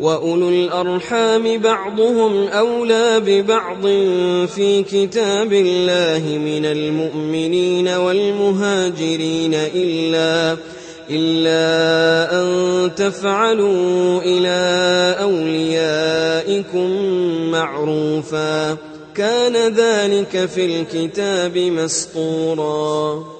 واولو الارحام بعضهم اولى ببعض في كتاب الله من المؤمنين والمهاجرين الا إلا أن تفعلوا إلى أوليائكم معروفا. كان ذلك في الكتاب مسطورا.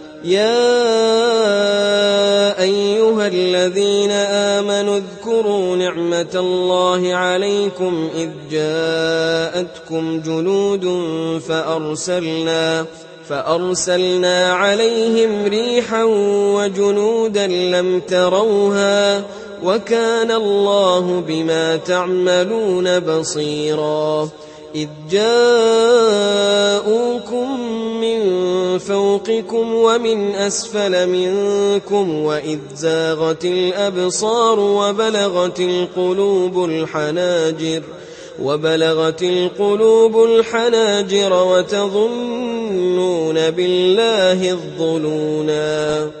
يا أيها الذين آمنوا اذكروا نعمة الله عليكم إذ جاءتكم جنود فأرسلنا فأرسلنا عليهم ريحا وجنودا لم تروها وكان الله بما تعملون بصيرا إذ جاءوكم فوقكم ومن أسفل منكم وإذ زاغت الأبصار وبلغت القلوب الحناجر وبلغت القلوب الحناجر وتظنون بالله الظنونا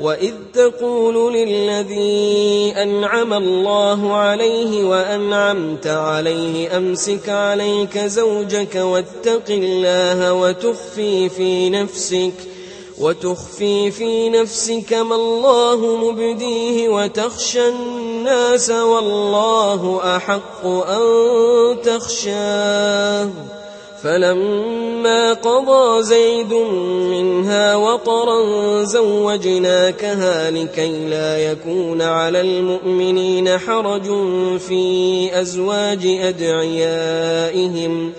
وإذ تقول للذي أنعم الله عليه وأنعمت عليه أمسك عليك زوجك واتق الله وتخفي في نفسك وتخفي في نفسك ما الله مبديه وتخشى الناس والله أحق أن تخشاه فلما قضى زيد منها وطرا زوجناكها لكي لا يكون على المؤمنين حرج في أزواج أدعيائهم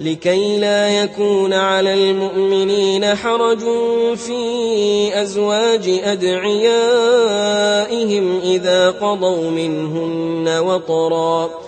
لكي لا يكون على المؤمنين حرج في أزواج أدعيائهم إذا قضوا منهن وطرًا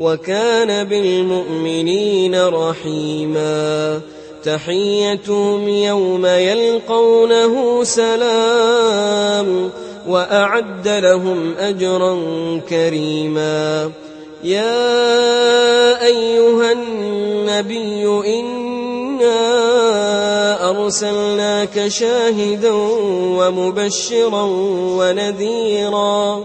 وكان بالمؤمنين رحيما. تحيتهم يوم يلقونه سلام وأعد لهم أجرا كريما. يا أيها النبي إنا أرسلناك شاهدا ومبشرا ونذيرا.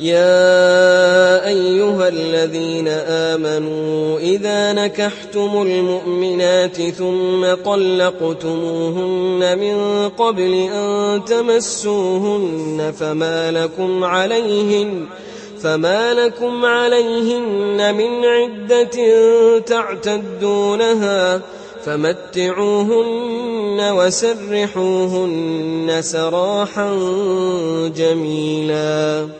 يا أيها الذين آمنوا إذا نكحتم المؤمنات ثم طلقتموهن من قبل أن تمسوهن فما لكم عليهن فما لكم عليهن من عدة تعتدونها فمتعوهن وسرحوهن سراحا جميلا